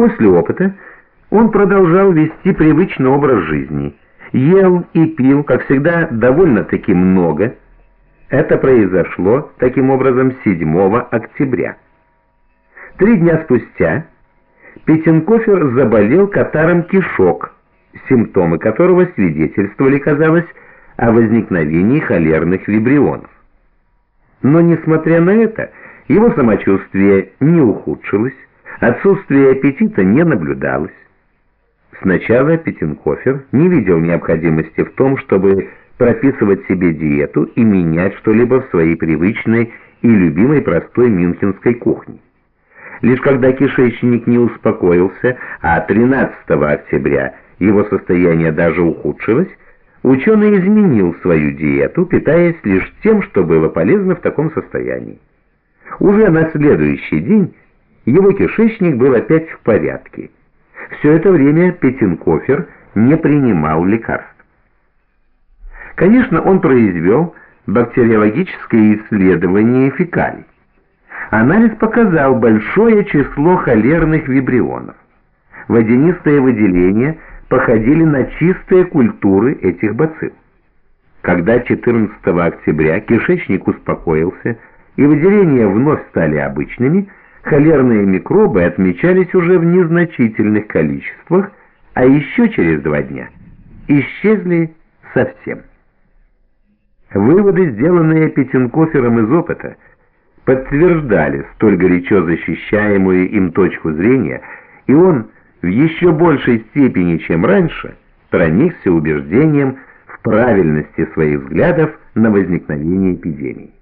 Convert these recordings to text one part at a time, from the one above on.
После опыта он продолжал вести привычный образ жизни. Ел и пил, как всегда, довольно-таки много. Это произошло, таким образом, 7 октября. Три дня спустя Петенкофер заболел катаром кишок, симптомы которого свидетельствовали, казалось, о возникновении холерных вибрионов. Но, несмотря на это, его самочувствие не ухудшилось, отсутствие аппетита не наблюдалось. Сначала Петенкофер не видел необходимости в том, чтобы прописывать себе диету и менять что-либо в своей привычной и любимой простой мюнхенской кухне. Лишь когда кишечник не успокоился, а 13 октября его состояние даже ухудшилось, ученый изменил свою диету, питаясь лишь тем, что было полезно в таком состоянии. Уже на следующий день его кишечник был опять в порядке. Все это время Петенкофер не принимал лекарств. Конечно, он произвел бактериологическое исследование фекалий. Анализ показал большое число холерных вибрионов. Водянистые выделения походили на чистые культуры этих бацилл. Когда 14 октября кишечник успокоился и выделения вновь стали обычными, холерные микробы отмечались уже в незначительных количествах, а еще через два дня исчезли совсем. Выводы, сделанные Петенкофером из опыта, подтверждали столь горячо защищаемую им точку зрения, и он в еще большей степени, чем раньше, проникся убеждением в правильности своих взглядов на возникновение эпидемии.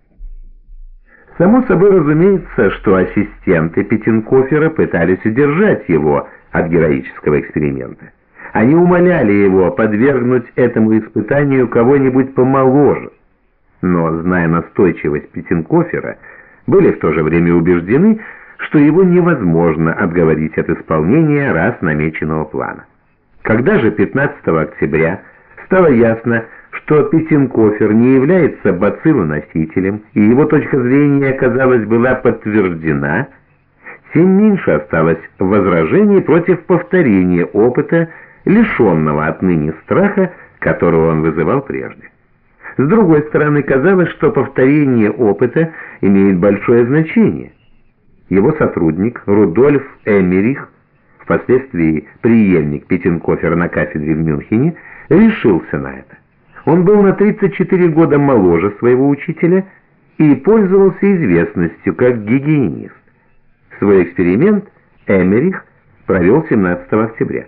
Само собой разумеется, что ассистенты Петенкофера пытались удержать его от героического эксперимента. Они умоляли его подвергнуть этому испытанию кого-нибудь помоложе, но, зная настойчивость Петенкофера, были в то же время убеждены, что его невозможно отговорить от исполнения раз намеченного плана. Когда же 15 октября стало ясно, что Петенкофер не является бациллоносителем, и его точка зрения, казалось, была подтверждена, тем меньше осталось возражений против повторения опыта, лишенного отныне страха, которого он вызывал прежде. С другой стороны, казалось, что повторение опыта имеет большое значение. Его сотрудник Рудольф Эмерих, впоследствии преемник Петенкофера на кафедре в Мюнхене, решился на это. Он был на 34 года моложе своего учителя и пользовался известностью как гигиенист. Свой эксперимент Эмерих провел 17 октября.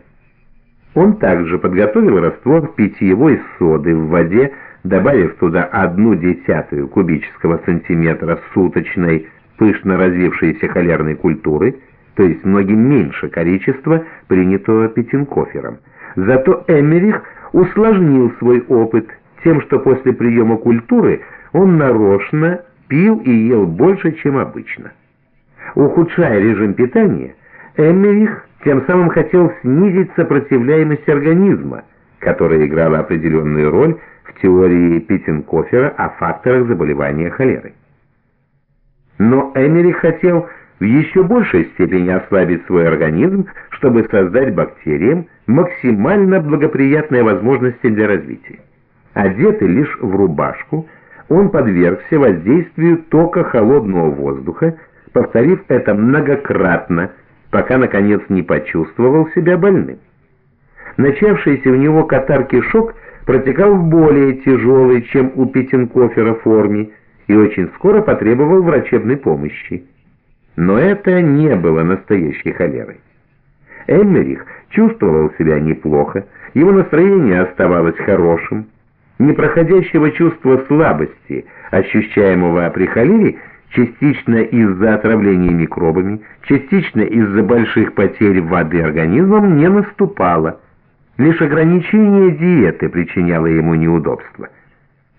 Он также подготовил раствор питьевой соды в воде, добавив туда одну десятую кубического сантиметра суточной пышно развившейся холерной культуры, то есть многим меньше количества, принятого Петенкофером. Зато Эмерих усложнил свой опыт тем, что после приема культуры он нарочно пил и ел больше, чем обычно. Ухудшая режим питания, Эмерих тем самым хотел снизить сопротивляемость организма, которая играла определенную роль в теории Питтенкофера о факторах заболевания холерой. Но Эмери хотел в еще большей степени ослабить свой организм, чтобы создать бактериям максимально благоприятные возможности для развития. Одетый лишь в рубашку, он подвергся воздействию тока холодного воздуха, повторив это многократно, пока, наконец, не почувствовал себя больным. Начавшийся у него катар-кишок протекал более тяжелой, чем у Петенкофера форме, и очень скоро потребовал врачебной помощи. Но это не было настоящей холерой. Эммерих чувствовал себя неплохо, его настроение оставалось хорошим. Непроходящего чувства слабости, ощущаемого при холере, частично из-за отравления микробами, частично из-за больших потерь воды организмом, не наступало. Лишь ограничение диеты причиняло ему неудобства.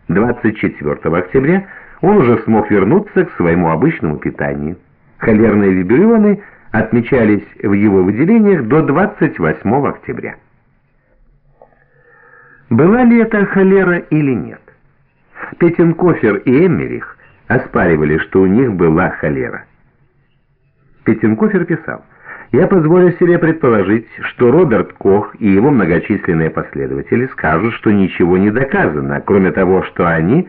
24 октября он уже смог вернуться к своему обычному питанию. Холерные вибрионы отмечались в его выделениях до 28 октября. Была ли это холера или нет? Петенкофер и Эммерих оспаривали, что у них была холера. Петенкофер писал, Я позволю себе предположить, что Роберт Кох и его многочисленные последователи скажут, что ничего не доказано, кроме того, что они